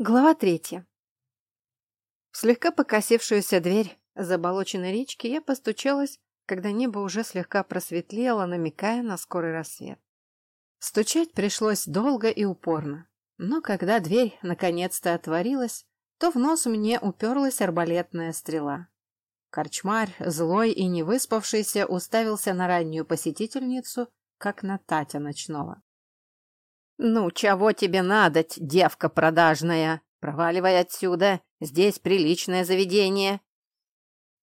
Глава третья. В слегка покосившуюся дверь заболоченной речки я постучалась, когда небо уже слегка просветлело, намекая на скорый рассвет. Стучать пришлось долго и упорно, но когда дверь наконец-то отворилась, то в нос мне уперлась арбалетная стрела. Корчмарь, злой и невыспавшийся, уставился на раннюю посетительницу, как на Татя ночного. «Ну, чего тебе надоть, девка продажная? Проваливай отсюда, здесь приличное заведение».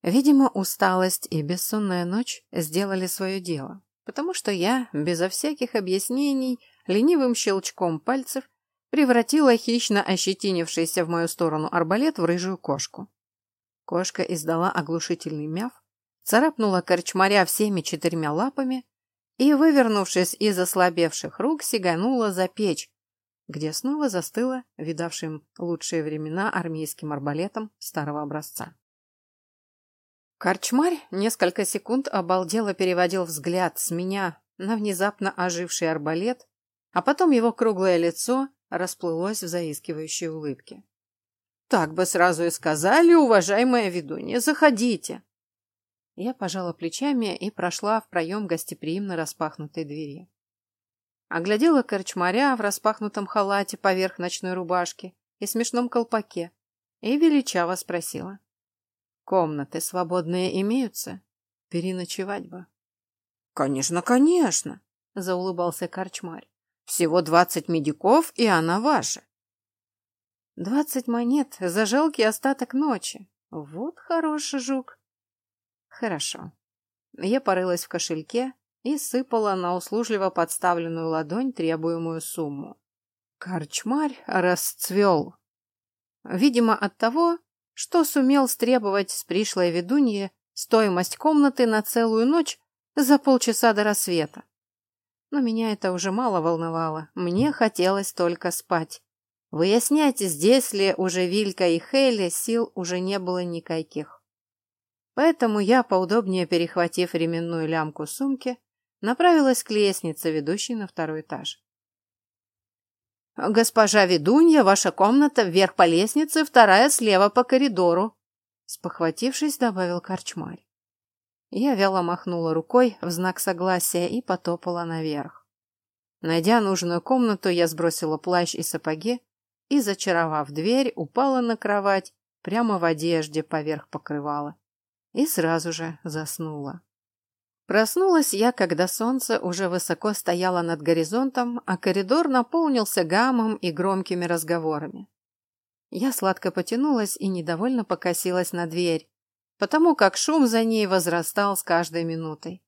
Видимо, усталость и бессонная ночь сделали свое дело, потому что я, безо всяких объяснений, ленивым щелчком пальцев превратила хищно ощетинившийся в мою сторону арбалет в рыжую кошку. Кошка издала оглушительный мяв, царапнула корчмаря всеми четырьмя лапами и, вывернувшись из ослабевших рук, сиганула за печь, где снова застыла видавшим лучшие времена армейским арбалетом старого образца. Корчмарь несколько секунд обалдело переводил взгляд с меня на внезапно оживший арбалет, а потом его круглое лицо расплылось в заискивающей улыбке. «Так бы сразу и сказали, уважаемая ведунья, заходите!» Я пожала плечами и прошла в проем гостеприимно распахнутой двери. Оглядела корчмаря в распахнутом халате поверх ночной рубашки и смешном колпаке и величаво спросила. «Комнаты свободные имеются? Переночевать бы». «Конечно, конечно!» — заулыбался корчмарь. «Всего двадцать медиков, и она ваша». «Двадцать монет за жалкий остаток ночи. Вот хороший жук!» Хорошо. Я порылась в кошельке и сыпала на услужливо подставленную ладонь требуемую сумму. Корчмарь расцвел. Видимо, от того, что сумел стребовать с пришлой ведуньи стоимость комнаты на целую ночь за полчаса до рассвета. Но меня это уже мало волновало. Мне хотелось только спать. Выяснять, здесь ли уже Вилька и Хейли, сил уже не было никаких. Поэтому я, поудобнее перехватив ременную лямку сумки, направилась к лестнице, ведущей на второй этаж. «Госпожа ведунья, ваша комната вверх по лестнице, вторая слева по коридору», спохватившись, добавил корчмарь. Я вяло махнула рукой в знак согласия и потопала наверх. Найдя нужную комнату, я сбросила плащ и сапоги и, зачаровав дверь, упала на кровать прямо в одежде поверх покрывала и сразу же заснула. Проснулась я, когда солнце уже высоко стояло над горизонтом, а коридор наполнился гамом и громкими разговорами. Я сладко потянулась и недовольно покосилась на дверь, потому как шум за ней возрастал с каждой минутой.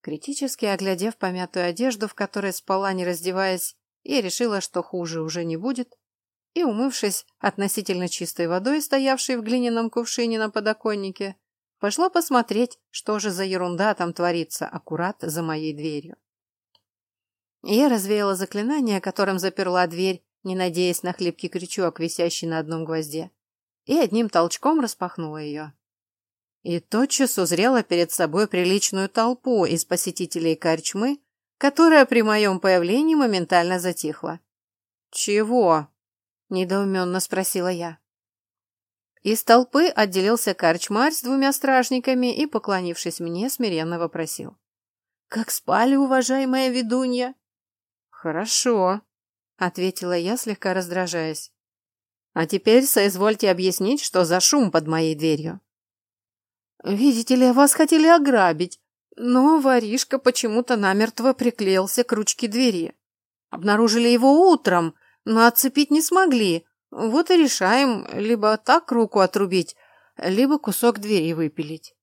Критически оглядев помятую одежду, в которой спала, не раздеваясь, я решила, что хуже уже не будет, и, умывшись относительно чистой водой, стоявшей в глиняном кувшине на подоконнике, пошла посмотреть, что же за ерунда там творится аккурат за моей дверью. Я развеяла заклинание, которым заперла дверь, не надеясь на хлипкий крючок, висящий на одном гвозде, и одним толчком распахнула ее. И тотчас узрела перед собой приличную толпу из посетителей корчмы, которая при моем появлении моментально затихла. «Чего?» Недоуменно спросила я. Из толпы отделился корчмарь с двумя стражниками и, поклонившись мне, смиренно вопросил. «Как спали, уважаемая ведунья?» «Хорошо», — ответила я, слегка раздражаясь. «А теперь соизвольте объяснить, что за шум под моей дверью». «Видите ли, вас хотели ограбить, но воришка почему-то намертво приклеился к ручке двери. Обнаружили его утром, отцепить не смогли. Вот и решаем, либо так руку отрубить, либо кусок двери выпилить.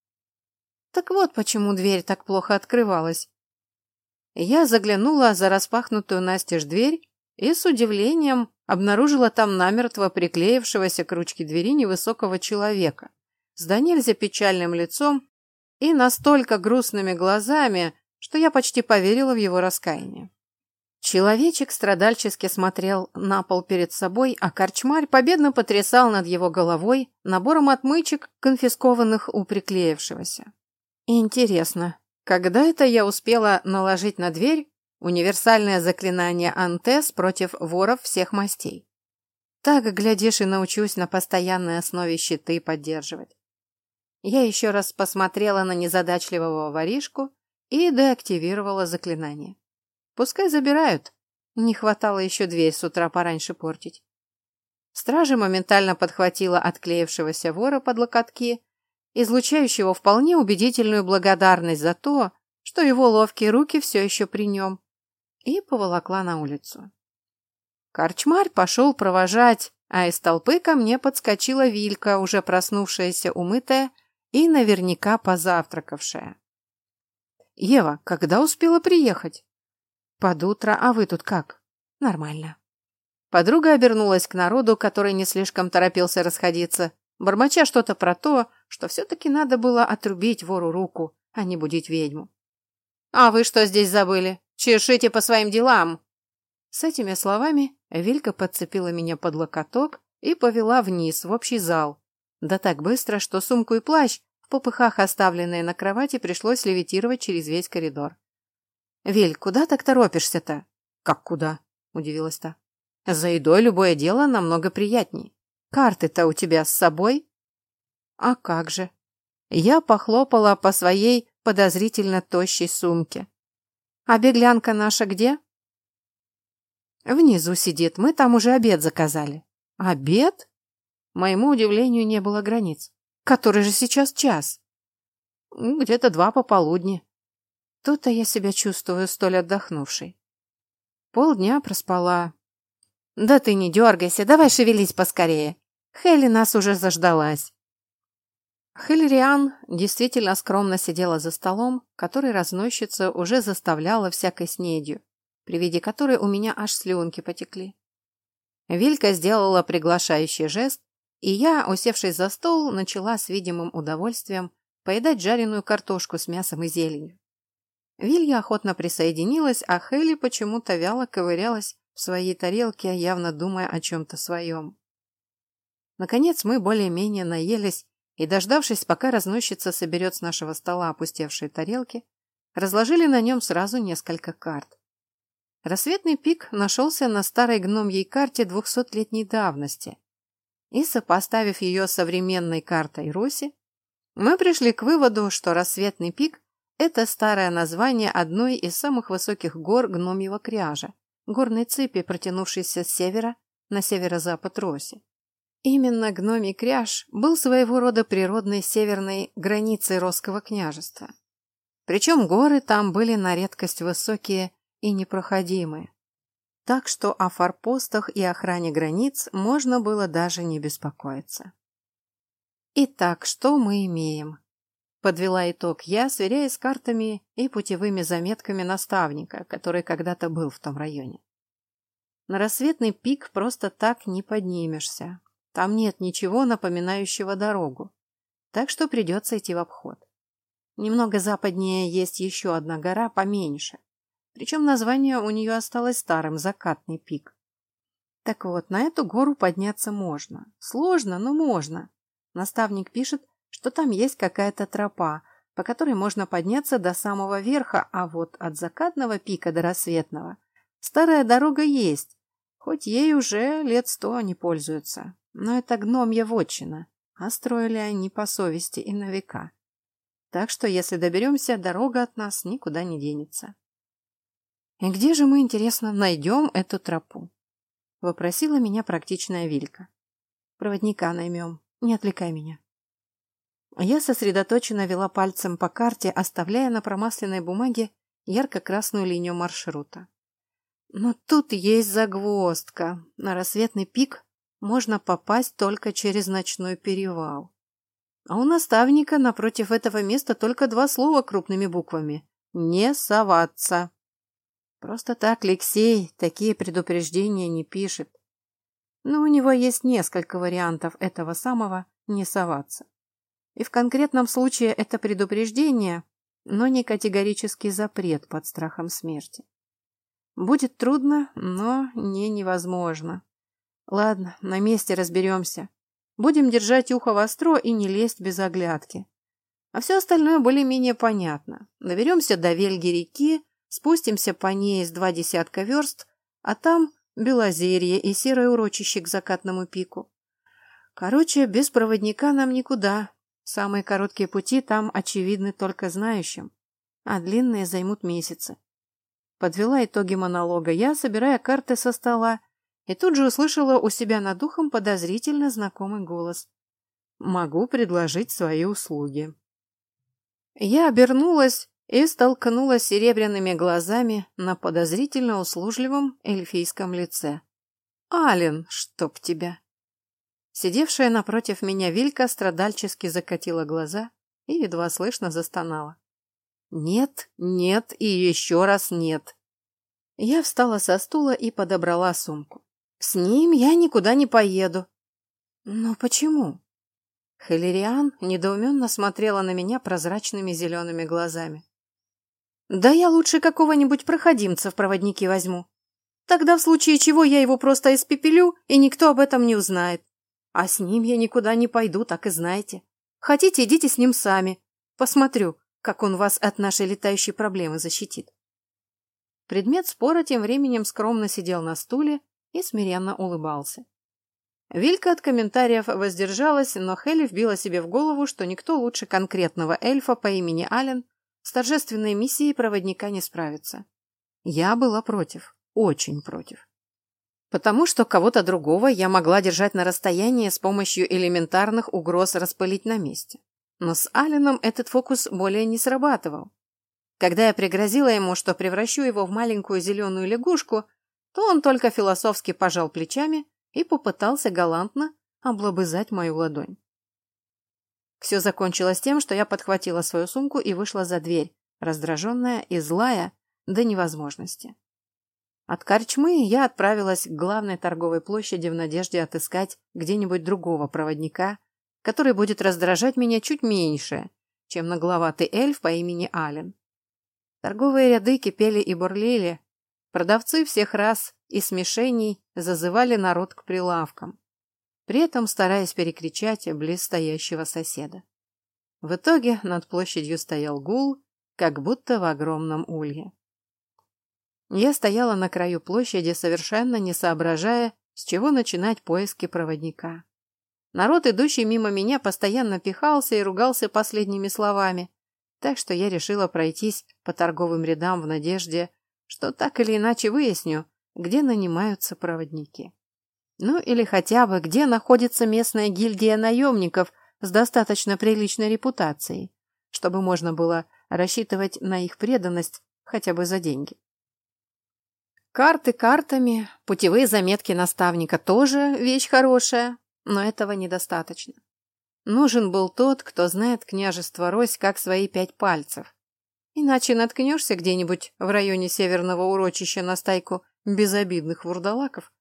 Так вот почему дверь так плохо открывалась. Я заглянула за распахнутую настежь дверь и с удивлением обнаружила там намертво приклеившегося к ручке двери невысокого человека с до нельзя печальным лицом и настолько грустными глазами, что я почти поверила в его раскаяние. Человечек страдальчески смотрел на пол перед собой, а корчмарь победно потрясал над его головой набором отмычек, конфискованных у приклеившегося. Интересно, когда это я успела наложить на дверь универсальное заклинание Антес против воров всех мастей? Так, глядишь, и научусь на постоянной основе щиты поддерживать. Я еще раз посмотрела на незадачливого воришку и деактивировала заклинание. Пускай забирают. Не хватало еще дверь с утра пораньше портить. Стража моментально подхватила отклеившегося вора под локотки, излучающего вполне убедительную благодарность за то, что его ловкие руки все еще при нем, и поволокла на улицу. Корчмарь пошел провожать, а из толпы ко мне подскочила Вилька, уже проснувшаяся, умытая и наверняка позавтракавшая. «Ева, когда успела приехать?» «Под утро, а вы тут как?» «Нормально». Подруга обернулась к народу, который не слишком торопился расходиться, бормоча что-то про то, что все-таки надо было отрубить вору руку, а не будить ведьму. «А вы что здесь забыли? Чешите по своим делам!» С этими словами Вилька подцепила меня под локоток и повела вниз, в общий зал. Да так быстро, что сумку и плащ, в попыхах оставленные на кровати, пришлось левитировать через весь коридор. «Виль, куда так торопишься-то?» «Как куда?» – удивилась та. «За едой любое дело намного приятней. Карты-то у тебя с собой?» «А как же?» Я похлопала по своей подозрительно тощей сумке. «А беглянка наша где?» Внизу сидит, мы там уже обед заказали. Обед? Моему удивлению не было границ. Который же сейчас час? Где-то два пополудни. Тут-то я себя чувствую столь отдохнувшей. Полдня проспала. Да ты не дергайся, давай шевелись поскорее. Хелли нас уже заждалась. Хеллериан действительно скромно сидела за столом, который разносчица уже заставляла всякой снедью при виде которой у меня аж слюнки потекли. Вилька сделала приглашающий жест, и я, усевшись за стол, начала с видимым удовольствием поедать жареную картошку с мясом и зеленью. Вилья охотно присоединилась, а Хелли почему-то вяло ковырялась в своей тарелке, явно думая о чем-то своем. Наконец мы более-менее наелись, и, дождавшись, пока разносчица соберет с нашего стола опустевшие тарелки, разложили на нем сразу несколько карт. Рассветный пик нашелся на старой гномьей карте двухсотлетней давности. И, сопоставив ее с современной картой Руси, мы пришли к выводу, что рассветный пик – это старое название одной из самых высоких гор гномьего кряжа, горной цепи, протянувшейся с севера на северо-запад Роси. Именно гномий кряж был своего рода природной северной границей Росского княжества. Причем горы там были на редкость высокие и непроходимые. Так что о форпостах и охране границ можно было даже не беспокоиться. Итак, что мы имеем? Подвела итог я, сверяясь с картами и путевыми заметками наставника, который когда-то был в том районе. На рассветный пик просто так не поднимешься. Там нет ничего напоминающего дорогу, так что придется идти в обход. Немного западнее есть еще одна гора поменьше, причем название у нее осталось старым – Закатный пик. Так вот, на эту гору подняться можно. Сложно, но можно. Наставник пишет, что там есть какая-то тропа, по которой можно подняться до самого верха, а вот от закатного пика до рассветного старая дорога есть, хоть ей уже лет сто не пользуются. Но это гномья вотчина, а строили они по совести и на века. Так что, если доберемся, дорога от нас никуда не денется. «И где же мы, интересно, найдем эту тропу?» — вопросила меня практичная Вилька. «Проводника наймем. Не отвлекай меня». Я сосредоточенно вела пальцем по карте, оставляя на промасленной бумаге ярко-красную линию маршрута. Но тут есть загвоздка. На рассветный пик можно попасть только через ночной перевал. А у наставника напротив этого места только два слова крупными буквами. «Не соваться». Просто так Алексей такие предупреждения не пишет. Но у него есть несколько вариантов этого самого «не соваться». И в конкретном случае это предупреждение, но не категорический запрет под страхом смерти. Будет трудно, но не невозможно. Ладно, на месте разберемся. Будем держать ухо востро и не лезть без оглядки. А все остальное более-менее понятно. Доберемся до Вельги реки, Спустимся по ней с два десятка верст, а там белозерье и серое урочище к закатному пику. Короче, без проводника нам никуда. Самые короткие пути там очевидны только знающим, а длинные займут месяцы. Подвела итоги монолога я, собирая карты со стола, и тут же услышала у себя над духом подозрительно знакомый голос. «Могу предложить свои услуги». Я обернулась и столкнулась серебряными глазами на подозрительно услужливом эльфийском лице. «Ален, чтоб тебя!» Сидевшая напротив меня Вилька страдальчески закатила глаза и едва слышно застонала. «Нет, нет и еще раз нет!» Я встала со стула и подобрала сумку. «С ним я никуда не поеду». «Но почему?» Хелериан недоуменно смотрела на меня прозрачными зелеными глазами. «Да я лучше какого-нибудь проходимца в проводники возьму. Тогда в случае чего я его просто испепелю, и никто об этом не узнает. А с ним я никуда не пойду, так и знаете. Хотите, идите с ним сами. Посмотрю, как он вас от нашей летающей проблемы защитит». Предмет спора тем временем скромно сидел на стуле и смиренно улыбался. Вилька от комментариев воздержалась, но Хелли вбила себе в голову, что никто лучше конкретного эльфа по имени Ален с торжественной миссией проводника не справится. Я была против, очень против. Потому что кого-то другого я могла держать на расстоянии с помощью элементарных угроз распылить на месте. Но с Алленом этот фокус более не срабатывал. Когда я пригрозила ему, что превращу его в маленькую зеленую лягушку, то он только философски пожал плечами и попытался галантно облобызать мою ладонь. Все закончилось тем, что я подхватила свою сумку и вышла за дверь, раздраженная и злая до невозможности. От корчмы я отправилась к главной торговой площади в надежде отыскать где-нибудь другого проводника, который будет раздражать меня чуть меньше, чем нагловатый эльф по имени Ален. Торговые ряды кипели и бурлили, продавцы всех рас и смешений зазывали народ к прилавкам, при этом стараясь перекричать близ стоящего соседа. В итоге над площадью стоял гул, как будто в огромном улье. Я стояла на краю площади, совершенно не соображая, с чего начинать поиски проводника. Народ, идущий мимо меня, постоянно пихался и ругался последними словами, так что я решила пройтись по торговым рядам в надежде, что так или иначе выясню, где нанимаются проводники. Ну или хотя бы, где находится местная гильдия наемников с достаточно приличной репутацией, чтобы можно было рассчитывать на их преданность хотя бы за деньги. Карты картами, путевые заметки наставника тоже вещь хорошая, но этого недостаточно. Нужен был тот, кто знает княжество Рось как свои пять пальцев. Иначе наткнешься где-нибудь в районе северного урочища на стайку безобидных вурдалаков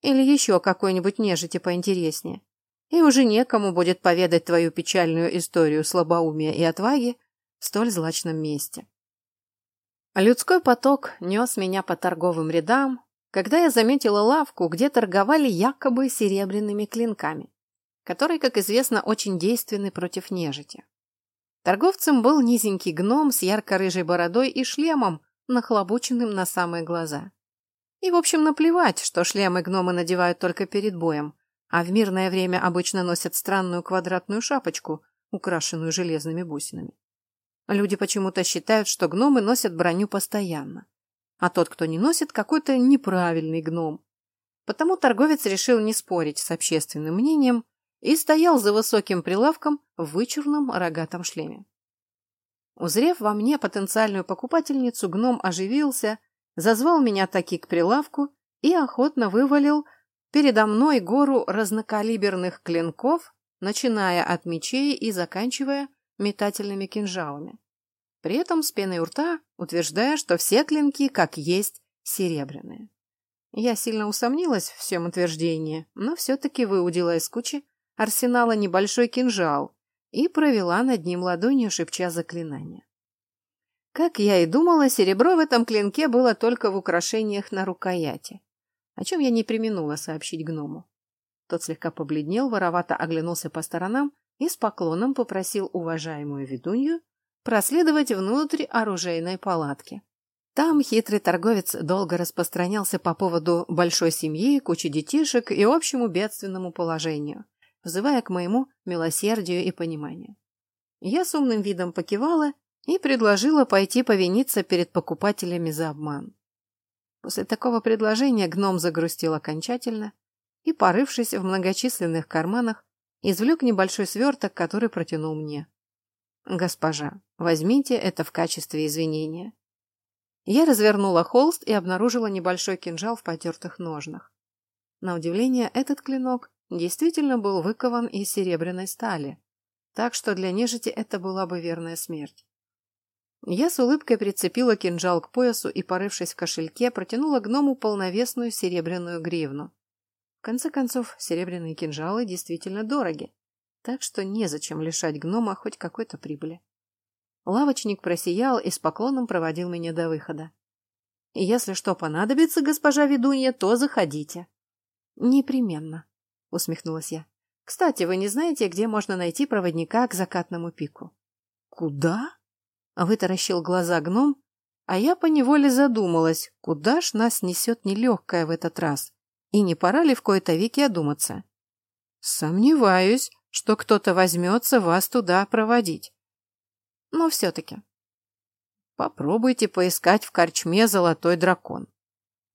или еще какой-нибудь нежити поинтереснее. И уже некому будет поведать твою печальную историю слабоумия и отваги в столь злачном месте. Людской поток нес меня по торговым рядам, когда я заметила лавку, где торговали якобы серебряными клинками, которые, как известно, очень действенны против нежити. Торговцем был низенький гном с ярко-рыжей бородой и шлемом, нахлобученным на самые глаза. И, в общем, наплевать, что шлемы гномы надевают только перед боем, а в мирное время обычно носят странную квадратную шапочку, украшенную железными бусинами. Люди почему-то считают, что гномы носят броню постоянно, а тот, кто не носит, какой-то неправильный гном. Потому торговец решил не спорить с общественным мнением и стоял за высоким прилавком в вычурном рогатом шлеме. Узрев во мне потенциальную покупательницу, гном оживился – зазвал меня таки к прилавку и охотно вывалил передо мной гору разнокалиберных клинков, начиная от мечей и заканчивая метательными кинжалами. При этом с пеной у рта утверждая, что все клинки, как есть, серебряные. Я сильно усомнилась в всем утверждении, но все-таки выудила из кучи арсенала небольшой кинжал и провела над ним ладонью, шепча заклинание. Как я и думала, серебро в этом клинке было только в украшениях на рукояти, о чем я не применула сообщить гному. Тот слегка побледнел, воровато оглянулся по сторонам и с поклоном попросил уважаемую ведунью проследовать внутрь оружейной палатки. Там хитрый торговец долго распространялся по поводу большой семьи, кучи детишек и общему бедственному положению, взывая к моему милосердию и пониманию. Я с умным видом покивала и предложила пойти повиниться перед покупателями за обман. После такого предложения гном загрустил окончательно и, порывшись в многочисленных карманах, извлек небольшой сверток, который протянул мне. «Госпожа, возьмите это в качестве извинения». Я развернула холст и обнаружила небольшой кинжал в потертых ножнах. На удивление, этот клинок действительно был выкован из серебряной стали, так что для нежити это была бы верная смерть. Я с улыбкой прицепила кинжал к поясу и, порывшись в кошельке, протянула гному полновесную серебряную гривну. В конце концов, серебряные кинжалы действительно дороги, так что незачем лишать гнома хоть какой-то прибыли. Лавочник просиял и с поклоном проводил меня до выхода. «Если что понадобится, госпожа ведунья, то заходите». «Непременно», — усмехнулась я. «Кстати, вы не знаете, где можно найти проводника к закатному пику?» «Куда?» — вытаращил глаза гном, а я поневоле задумалась, куда ж нас несет нелегкая в этот раз, и не пора ли в кои-то веки одуматься. «Сомневаюсь, что кто-то возьмется вас туда проводить», но все-таки. Попробуйте поискать в корчме «Золотой дракон».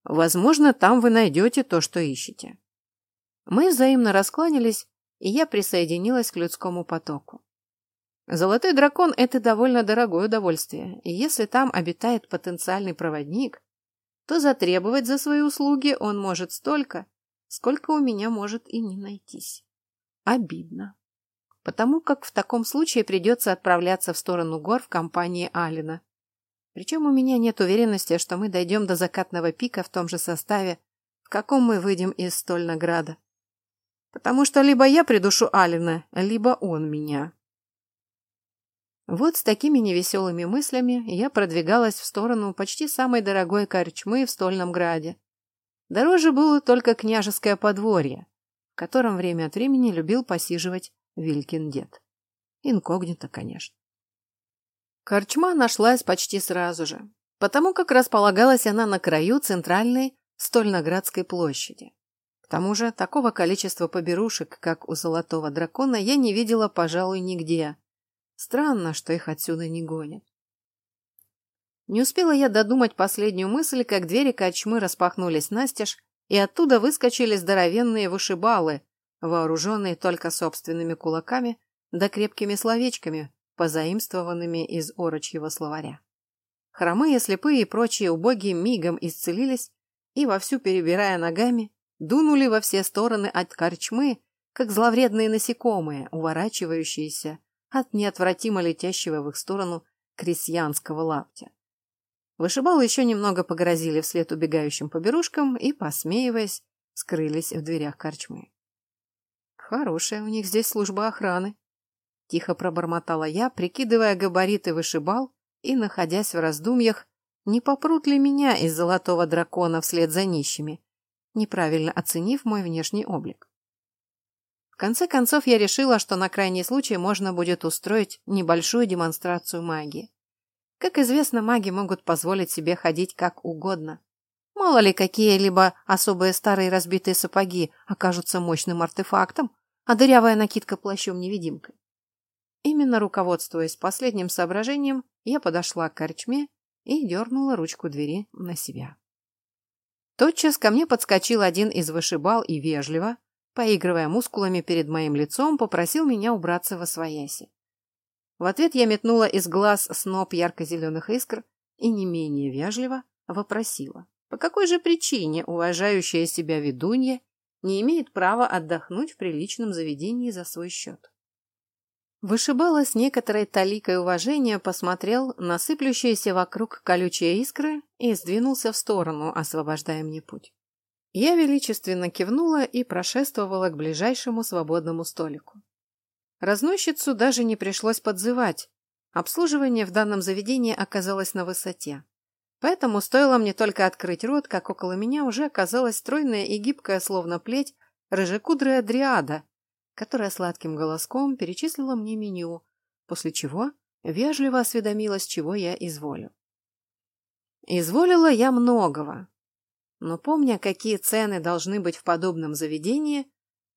Возможно, там вы найдете то, что ищете. Мы взаимно раскланялись, и я присоединилась к людскому потоку. Золотой дракон – это довольно дорогое удовольствие, и если там обитает потенциальный проводник, то затребовать за свои услуги он может столько, сколько у меня может и не найтись. Обидно потому как в таком случае придется отправляться в сторону гор в компании Алина. Причем у меня нет уверенности, что мы дойдем до закатного пика в том же составе, в каком мы выйдем из Стольнограда. Потому что либо я придушу Алина, либо он меня. Вот с такими невеселыми мыслями я продвигалась в сторону почти самой дорогой корчмы в Стольном Граде. Дороже было только княжеское подворье, котором время от времени любил посиживать Вилькин дед. Инкогнито, конечно. Корчма нашлась почти сразу же, потому как располагалась она на краю центральной Стольноградской площади. К тому же такого количества поберушек, как у Золотого Дракона, я не видела, пожалуй, нигде. Странно, что их отсюда не гонят. Не успела я додумать последнюю мысль, как двери кочмы распахнулись настежь, и оттуда выскочили здоровенные вышибалы вооруженные только собственными кулаками да крепкими словечками, позаимствованными из орочьего словаря. Хромые, слепые и прочие убогие мигом исцелились и, вовсю перебирая ногами, дунули во все стороны от корчмы, как зловредные насекомые, уворачивающиеся от неотвратимо летящего в их сторону крестьянского лаптя. Вышибалы еще немного погрозили вслед убегающим поберушкам и, посмеиваясь, скрылись в дверях корчмы. Хорошая у них здесь служба охраны. Тихо пробормотала я, прикидывая габариты вышибал и находясь в раздумьях, не попрут ли меня из золотого дракона вслед за нищими, неправильно оценив мой внешний облик. В конце концов, я решила, что на крайний случай можно будет устроить небольшую демонстрацию магии. Как известно, маги могут позволить себе ходить как угодно. Мало ли какие-либо особые старые разбитые сапоги окажутся мощным артефактом, а дырявая накидка плащом-невидимкой. Именно руководствуясь последним соображением, я подошла к корчме и дернула ручку двери на себя. Тотчас ко мне подскочил один из вышибал и вежливо, поигрывая мускулами перед моим лицом, попросил меня убраться во свояси. В ответ я метнула из глаз сноп ярко-зеленых искр и не менее вежливо вопросила, по какой же причине уважающая себя ведунья не имеет права отдохнуть в приличном заведении за свой счет. Вышибала с некоторой таликой уважения посмотрел на сыплющиеся вокруг колючие искры и сдвинулся в сторону, освобождая мне путь. Я величественно кивнула и прошествовала к ближайшему свободному столику. Разносчицу даже не пришлось подзывать. Обслуживание в данном заведении оказалось на высоте. Поэтому стоило мне только открыть рот, как около меня уже оказалась стройная и гибкая, словно плеть, рыжекудрая дриада, которая сладким голоском перечислила мне меню, после чего вежливо осведомилась, чего я изволю. Изволила я многого, но помня, какие цены должны быть в подобном заведении,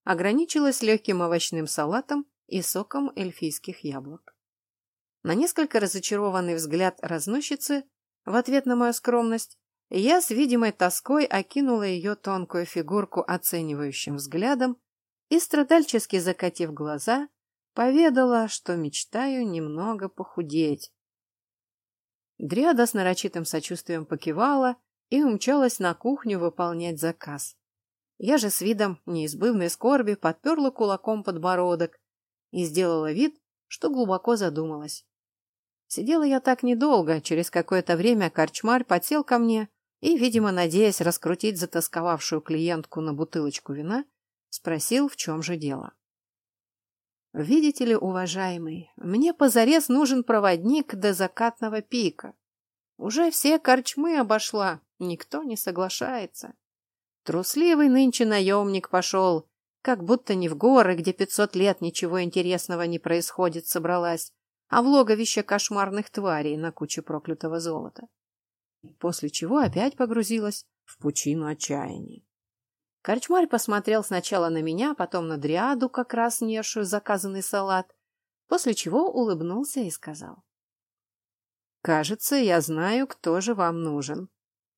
ограничилась легким овощным салатом и соком эльфийских яблок. На несколько разочарованный взгляд разносчицы в ответ на мою скромность я с видимой тоской окинула ее тонкую фигурку оценивающим взглядом и, страдальчески закатив глаза, поведала, что мечтаю немного похудеть. Дриада с нарочитым сочувствием покивала и умчалась на кухню выполнять заказ. Я же с видом неизбывной скорби подперла кулаком подбородок и сделала вид, что глубоко задумалась. Сидела я так недолго, через какое-то время корчмарь подсел ко мне и, видимо, надеясь раскрутить затасковавшую клиентку на бутылочку вина, спросил, в чем же дело. «Видите ли, уважаемый, мне позарез нужен проводник до закатного пика. Уже все корчмы обошла, никто не соглашается. Трусливый нынче наемник пошел, как будто не в горы, где пятьсот лет ничего интересного не происходит, собралась, а в логовище кошмарных тварей на куче проклятого золота. После чего опять погрузилась в пучину отчаяния. Корчмарь посмотрел сначала на меня, потом на дриаду, как раз несшую заказанный салат, после чего улыбнулся и сказал. «Кажется, я знаю, кто же вам нужен».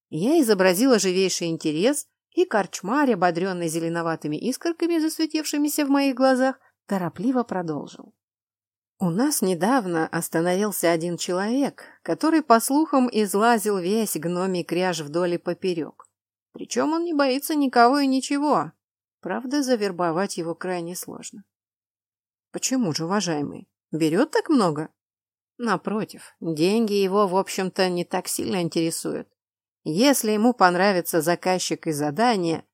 Я изобразила живейший интерес, и корчмарь, ободренный зеленоватыми искорками, засветившимися в моих глазах, торопливо продолжил. У нас недавно остановился один человек, который, по слухам, излазил весь гномий кряж вдоль и поперек. Причем он не боится никого и ничего. Правда, завербовать его крайне сложно. Почему же, уважаемый? Берет так много? Напротив, деньги его, в общем-то, не так сильно интересуют. Если ему понравится заказчик и задание,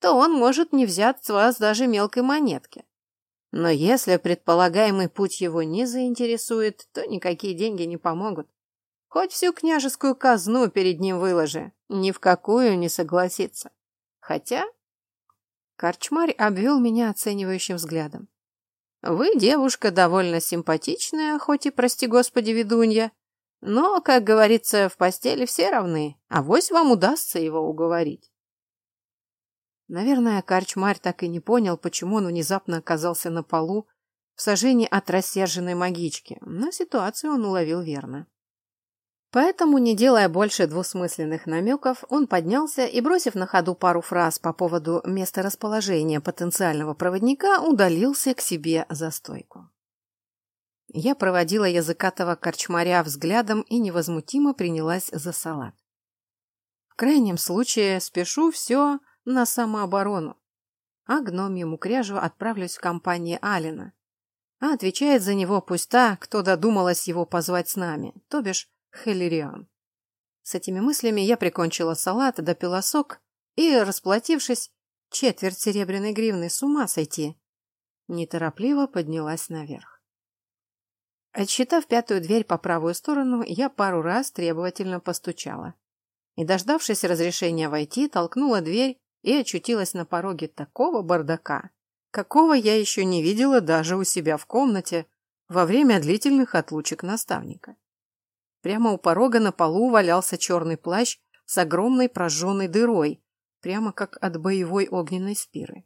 то он может не взять с вас даже мелкой монетки. Но если предполагаемый путь его не заинтересует, то никакие деньги не помогут. Хоть всю княжескую казну перед ним выложи, ни в какую не согласится. Хотя... Корчмарь обвел меня оценивающим взглядом. Вы девушка довольно симпатичная, хоть и, прости господи, ведунья. Но, как говорится, в постели все равны, а вось вам удастся его уговорить. Наверное, Карчмарь так и не понял, почему он внезапно оказался на полу в сожжении от рассерженной магички, но ситуацию он уловил верно. Поэтому, не делая больше двусмысленных намеков, он поднялся и, бросив на ходу пару фраз по поводу месторасположения потенциального проводника, удалился к себе за стойку. Я проводила языкатого корчмаря взглядом и невозмутимо принялась за салат. В крайнем случае спешу все на самооборону. А гномьему кряжу отправлюсь в компании Алина. А отвечает за него пусть та, кто додумалась его позвать с нами, то бишь Хелериан. С этими мыслями я прикончила салат, допила сок и, расплатившись, четверть серебряной гривны с ума сойти, неторопливо поднялась наверх. Отсчитав пятую дверь по правую сторону, я пару раз требовательно постучала. И, дождавшись разрешения войти, толкнула дверь и очутилась на пороге такого бардака, какого я еще не видела даже у себя в комнате во время длительных отлучек наставника. Прямо у порога на полу валялся черный плащ с огромной прожженной дырой, прямо как от боевой огненной спиры.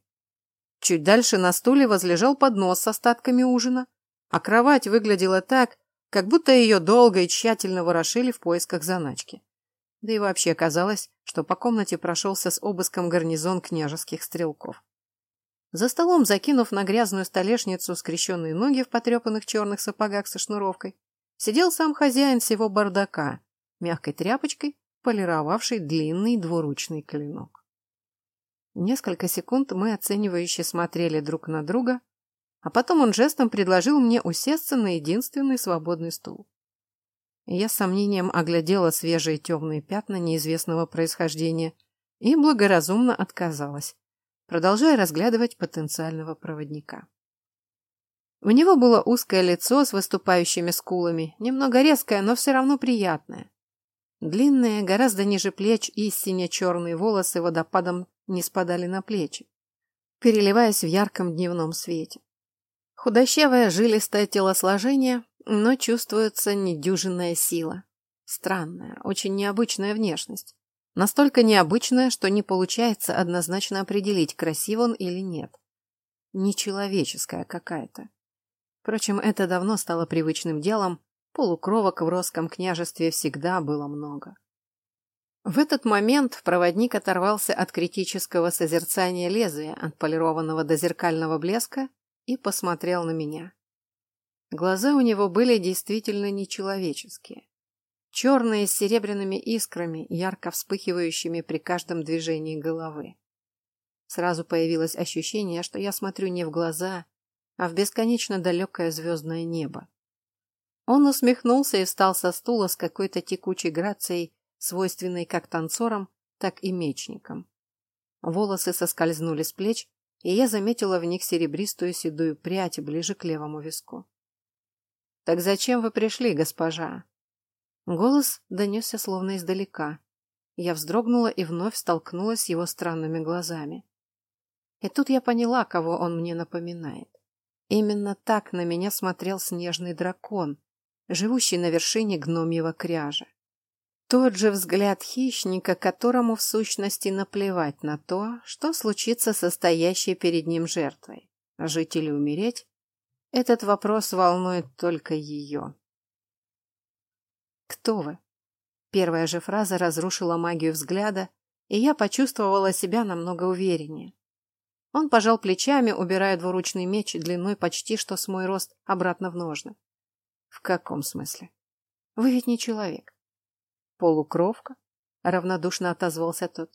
Чуть дальше на стуле возлежал поднос с остатками ужина, а кровать выглядела так, как будто ее долго и тщательно ворошили в поисках заначки. Да и вообще казалось, что по комнате прошелся с обыском гарнизон княжеских стрелков. За столом, закинув на грязную столешницу скрещенные ноги в потрепанных черных сапогах со шнуровкой, сидел сам хозяин всего бардака, мягкой тряпочкой, полировавший длинный двуручный клинок. Несколько секунд мы оценивающе смотрели друг на друга, а потом он жестом предложил мне усесться на единственный свободный стул. Я с сомнением оглядела свежие темные пятна неизвестного происхождения и благоразумно отказалась, продолжая разглядывать потенциального проводника. У него было узкое лицо с выступающими скулами, немного резкое, но все равно приятное. Длинные, гораздо ниже плеч и сине-черные волосы водопадом не спадали на плечи, переливаясь в ярком дневном свете. Худощавое жилистое телосложение но чувствуется недюжинная сила. Странная, очень необычная внешность. Настолько необычная, что не получается однозначно определить, красив он или нет. Нечеловеческая какая-то. Впрочем, это давно стало привычным делом, полукровок в Росском княжестве всегда было много. В этот момент проводник оторвался от критического созерцания лезвия, отполированного до зеркального блеска, и посмотрел на меня. Глаза у него были действительно нечеловеческие. Черные с серебряными искрами, ярко вспыхивающими при каждом движении головы. Сразу появилось ощущение, что я смотрю не в глаза, а в бесконечно далекое звездное небо. Он усмехнулся и встал со стула с какой-то текучей грацией, свойственной как танцорам, так и мечникам. Волосы соскользнули с плеч, и я заметила в них серебристую седую прядь ближе к левому виску. «Так зачем вы пришли, госпожа?» Голос донесся словно издалека. Я вздрогнула и вновь столкнулась с его странными глазами. И тут я поняла, кого он мне напоминает. Именно так на меня смотрел снежный дракон, живущий на вершине гномьего кряжа. Тот же взгляд хищника, которому в сущности наплевать на то, что случится со стоящей перед ним жертвой. Жить или умереть? Этот вопрос волнует только ее. «Кто вы?» Первая же фраза разрушила магию взгляда, и я почувствовала себя намного увереннее. Он пожал плечами, убирая двуручный меч длиной почти что с мой рост обратно в ножны. «В каком смысле? Вы ведь не человек». «Полукровка?» — равнодушно отозвался тот.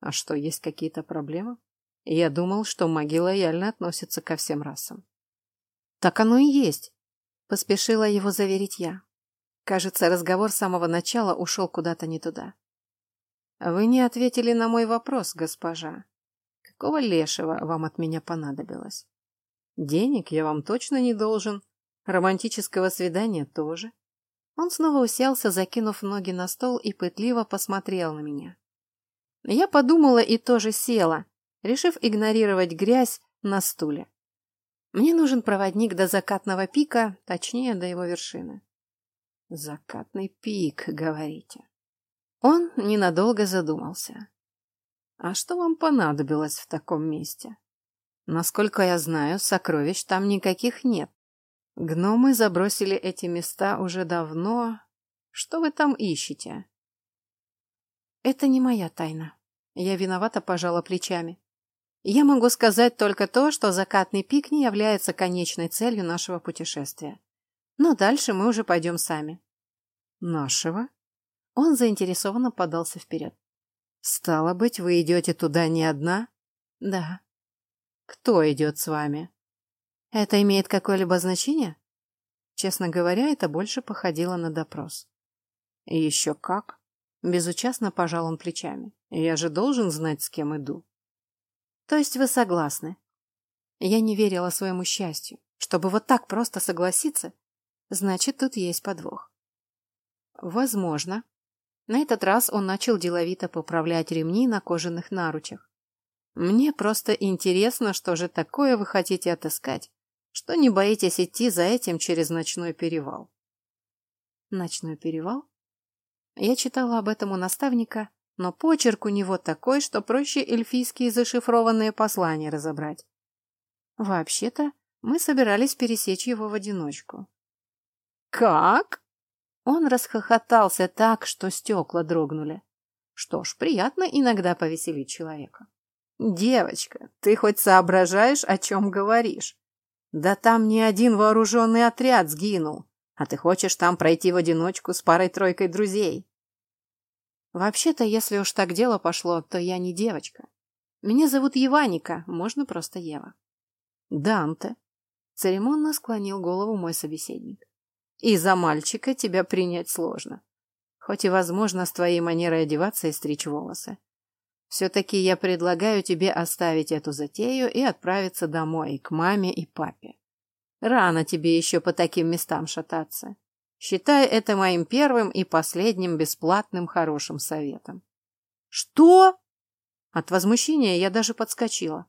«А что, есть какие-то проблемы?» Я думал, что маги лояльно относятся ко всем расам. «Так оно и есть», — поспешила его заверить я. Кажется, разговор с самого начала ушел куда-то не туда. Вы не ответили на мой вопрос, госпожа. Какого лешего вам от меня понадобилось? Денег я вам точно не должен. Романтического свидания тоже. Он снова уселся, закинув ноги на стол и пытливо посмотрел на меня. Я подумала и тоже села, решив игнорировать грязь на стуле. Мне нужен проводник до закатного пика, точнее, до его вершины. Закатный пик, говорите. Он ненадолго задумался. А что вам понадобилось в таком месте? Насколько я знаю, сокровищ там никаких нет. Гномы забросили эти места уже давно. Что вы там ищете? Это не моя тайна. Я виновата пожала плечами. Я могу сказать только то, что закатный пик не является конечной целью нашего путешествия. Но дальше мы уже пойдем сами. Нашего? Он заинтересованно подался вперед. Стало быть, вы идете туда не одна? Да. Кто идет с вами? Это имеет какое-либо значение? Честно говоря, это больше походило на допрос. Еще как? Безучастно пожал он плечами. Я же должен знать, с кем иду. То есть вы согласны? Я не верила своему счастью. Чтобы вот так просто согласиться, Значит, тут есть подвох. Возможно. На этот раз он начал деловито поправлять ремни на кожаных наручах. Мне просто интересно, что же такое вы хотите отыскать, что не боитесь идти за этим через ночной перевал. Ночной перевал? Я читала об этом у наставника, но почерк у него такой, что проще эльфийские зашифрованные послания разобрать. Вообще-то, мы собирались пересечь его в одиночку. «Как?» Он расхохотался так, что стекла дрогнули. Что ж, приятно иногда повеселить человека. «Девочка, ты хоть соображаешь, о чем говоришь? Да там ни один вооруженный отряд сгинул, а ты хочешь там пройти в одиночку с парой-тройкой друзей». «Вообще-то, если уж так дело пошло, то я не девочка. Меня зовут Еваника, можно просто Ева». «Данте», — церемонно склонил голову мой собеседник. И за мальчика тебя принять сложно. Хоть и возможно с твоей манерой одеваться и стричь волосы. Все-таки я предлагаю тебе оставить эту затею и отправиться домой, к маме и папе. Рано тебе еще по таким местам шататься. Считай это моим первым и последним бесплатным хорошим советом. Что? От возмущения я даже подскочила.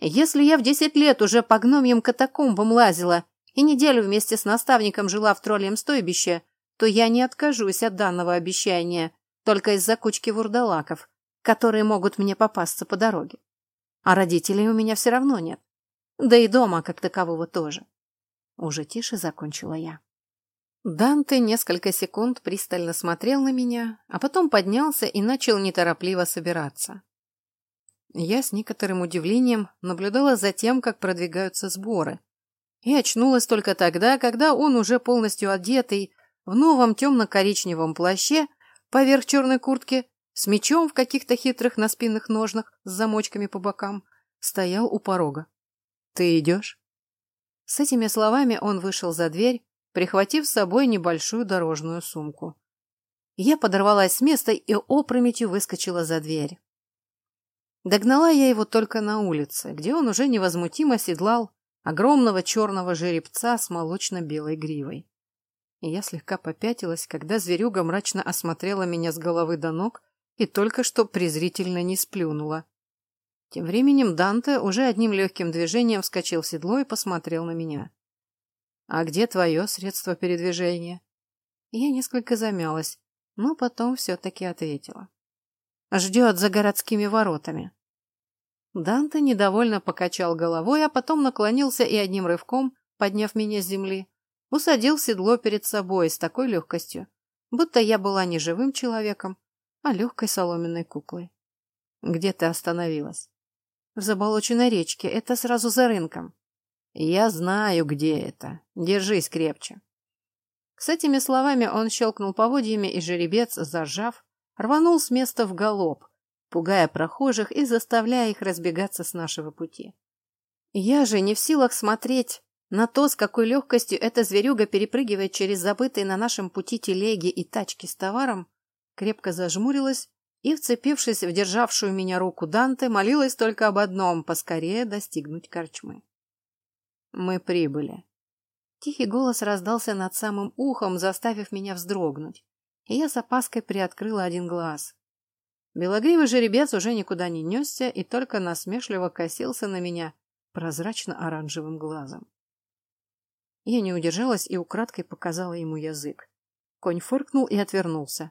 Если я в десять лет уже по гномьим катакомбам лазила и неделю вместе с наставником жила в троллем стойбище, то я не откажусь от данного обещания только из-за кучки вурдалаков, которые могут мне попасться по дороге. А родителей у меня все равно нет. Да и дома как такового тоже. Уже тише закончила я. Данте несколько секунд пристально смотрел на меня, а потом поднялся и начал неторопливо собираться. Я с некоторым удивлением наблюдала за тем, как продвигаются сборы, и очнулась только тогда, когда он уже полностью одетый, в новом темно-коричневом плаще, поверх черной куртки, с мечом в каких-то хитрых наспинных ножнах с замочками по бокам, стоял у порога. «Ты идешь?» С этими словами он вышел за дверь, прихватив с собой небольшую дорожную сумку. Я подорвалась с места и опрометью выскочила за дверь. Догнала я его только на улице, где он уже невозмутимо седлал огромного черного жеребца с молочно-белой гривой. И я слегка попятилась, когда зверюга мрачно осмотрела меня с головы до ног и только что презрительно не сплюнула. Тем временем Данте уже одним легким движением вскочил в седло и посмотрел на меня. «А где твое средство передвижения?» Я несколько замялась, но потом все-таки ответила. «Ждет за городскими воротами». Данте недовольно покачал головой, а потом наклонился и одним рывком, подняв меня с земли, усадил седло перед собой с такой легкостью, будто я была не живым человеком, а легкой соломенной куклой. «Где ты остановилась?» «В заболоченной речке, это сразу за рынком». «Я знаю, где это. Держись крепче». С этими словами он щелкнул поводьями, и жеребец, зажав, рванул с места в галоп, пугая прохожих и заставляя их разбегаться с нашего пути. Я же не в силах смотреть на то, с какой легкостью эта зверюга перепрыгивает через забытые на нашем пути телеги и тачки с товаром, крепко зажмурилась и, вцепившись в державшую меня руку Данте, молилась только об одном – поскорее достигнуть корчмы. Мы прибыли. Тихий голос раздался над самым ухом, заставив меня вздрогнуть, и я с опаской приоткрыла один глаз. Белогривый жеребец уже никуда не несся и только насмешливо косился на меня прозрачно-оранжевым глазом. Я не удержалась и украдкой показала ему язык. Конь фыркнул и отвернулся.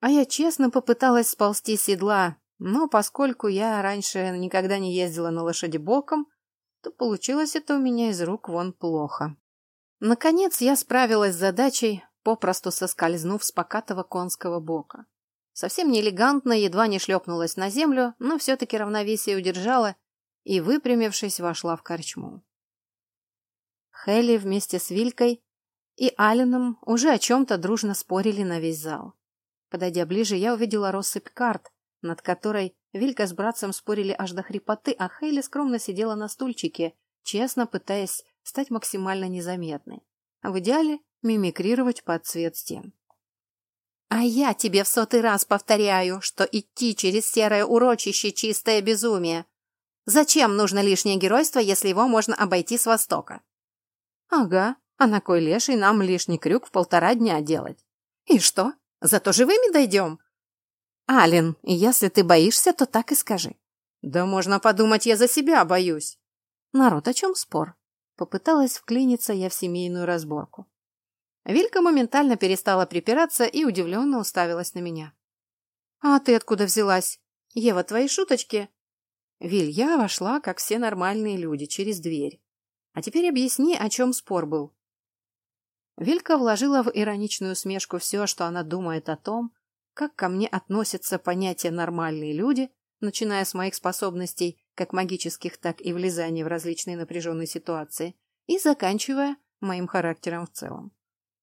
А я честно попыталась сползти с седла, но поскольку я раньше никогда не ездила на лошади боком, то получилось это у меня из рук вон плохо. Наконец я справилась с задачей, попросту соскользнув с покатого конского бока. Совсем не элегантно, едва не шлепнулась на землю, но все-таки равновесие удержала и, выпрямившись, вошла в корчму. Хелли вместе с Вилькой и Алленом уже о чем-то дружно спорили на весь зал. Подойдя ближе, я увидела россыпь карт, над которой Вилька с братцем спорили аж до хрипоты, а Хейли скромно сидела на стульчике, честно пытаясь стать максимально незаметной. А в идеале мимикрировать под цвет стен. «А я тебе в сотый раз повторяю, что идти через серое урочище – чистое безумие. Зачем нужно лишнее геройство, если его можно обойти с востока?» «Ага, а на кой леший нам лишний крюк в полтора дня делать? И что, зато живыми дойдем?» «Ален, если ты боишься, то так и скажи». «Да можно подумать, я за себя боюсь». «Народ, о чем спор?» Попыталась вклиниться я в семейную разборку. Вилька моментально перестала припираться и удивленно уставилась на меня. «А ты откуда взялась? Ева, твои шуточки?» Виль, я вошла, как все нормальные люди, через дверь. А теперь объясни, о чем спор был. Вилька вложила в ироничную смешку все, что она думает о том, как ко мне относятся понятия «нормальные люди», начиная с моих способностей, как магических, так и влезания в различные напряженные ситуации, и заканчивая моим характером в целом.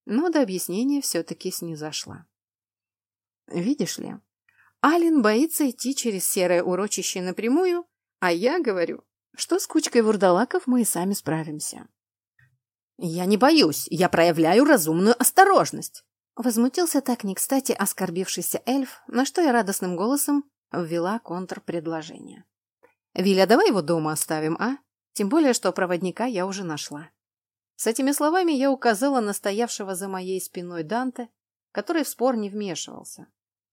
Но до объяснения все-таки снизошла. Видишь ли, Алин боится идти через серое урочище напрямую, а я говорю, что с кучкой вурдалаков мы и сами справимся. «Я не боюсь, я проявляю разумную осторожность», Возмутился так не кстати оскорбившийся эльф, на что я радостным голосом ввела контрпредложение. «Виля, давай его дома оставим, а? Тем более, что проводника я уже нашла». С этими словами я указала на стоявшего за моей спиной Данте, который в спор не вмешивался,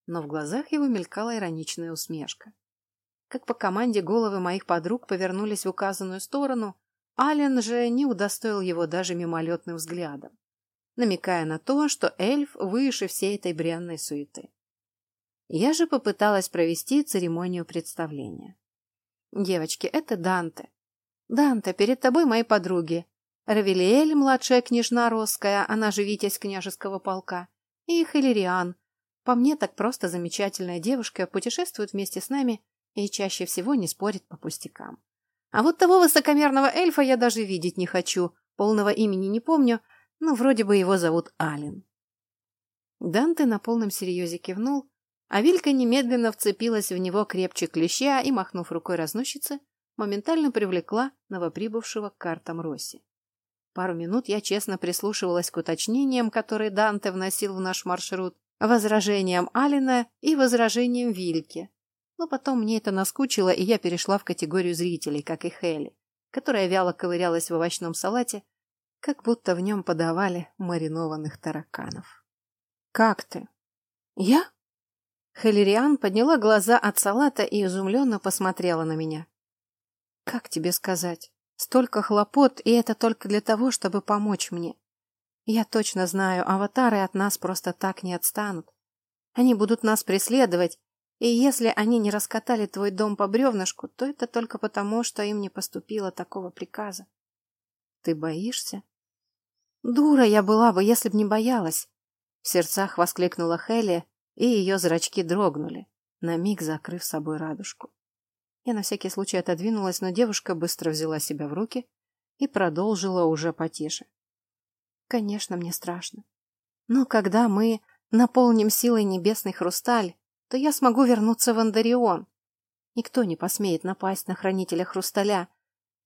но в глазах его мелькала ироничная усмешка. Как по команде головы моих подруг повернулись в указанную сторону, Ален же не удостоил его даже мимолетным взглядом. намекая на то, что эльф выше всей этой бренной суеты. Я же попыталась провести церемонию представления. Девочки, это Данте. Данте, перед тобой мои подруги. Равелиэль, младшая княжна Росская, она же Витязь княжеского полка, и Хиллериан. По мне, так просто замечательная девушка, путешествует вместе с нами и чаще всего не спорит по пустякам. А вот того высокомерного эльфа я даже видеть не хочу, полного имени не помню, но вроде бы его зовут Ален. Данте на полном серьезе кивнул, а Вилька немедленно вцепилась в него крепче клеща и, махнув рукой разносчицы, моментально привлекла новоприбывшего к картам Росси. Пару минут я честно прислушивалась к уточнениям, которые Данте вносил в наш маршрут, возражениям Алина и возражениям Вильки. Но потом мне это наскучило, и я перешла в категорию зрителей, как и Хелли, которая вяло ковырялась в овощном салате, как будто в нем подавали маринованных тараканов. «Как ты?» «Я?» Хелериан подняла глаза от салата и изумленно посмотрела на меня. «Как тебе сказать? Столько хлопот, и это только для того, чтобы помочь мне. Я точно знаю, аватары от нас просто так не отстанут. Они будут нас преследовать, и если они не раскатали твой дом по бревнышку, то это только потому, что им не поступило такого приказа. Ты боишься? Дура я была бы, если б не боялась. В сердцах воскликнула Хелли, и ее зрачки дрогнули, на миг закрыв собой радужку. Я на всякий случай отодвинулась, но девушка быстро взяла себя в руки и продолжила уже потише. Конечно, мне страшно. Но когда мы наполним силой небесный хрусталь, то я смогу вернуться в Андарион. Никто не посмеет напасть на хранителя хрусталя,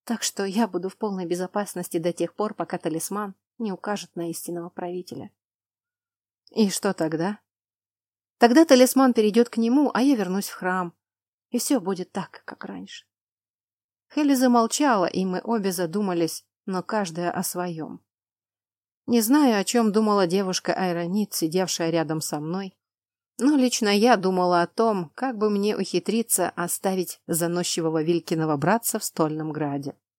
так что я буду в полной безопасности до тех пор, пока талисман не укажет на истинного правителя. И что тогда? Тогда талисман перейдет к нему, а я вернусь в храм. И все будет так, как раньше. Хелли замолчала, и мы обе задумались, но каждая о своем. Не знаю, о чем думала девушка Айронит, сидевшая рядом со мной, но лично я думала о том, как бы мне ухитриться оставить заносчивого Вилькиного братца в Стольном Граде.